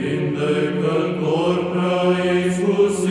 in decem corpora Iisus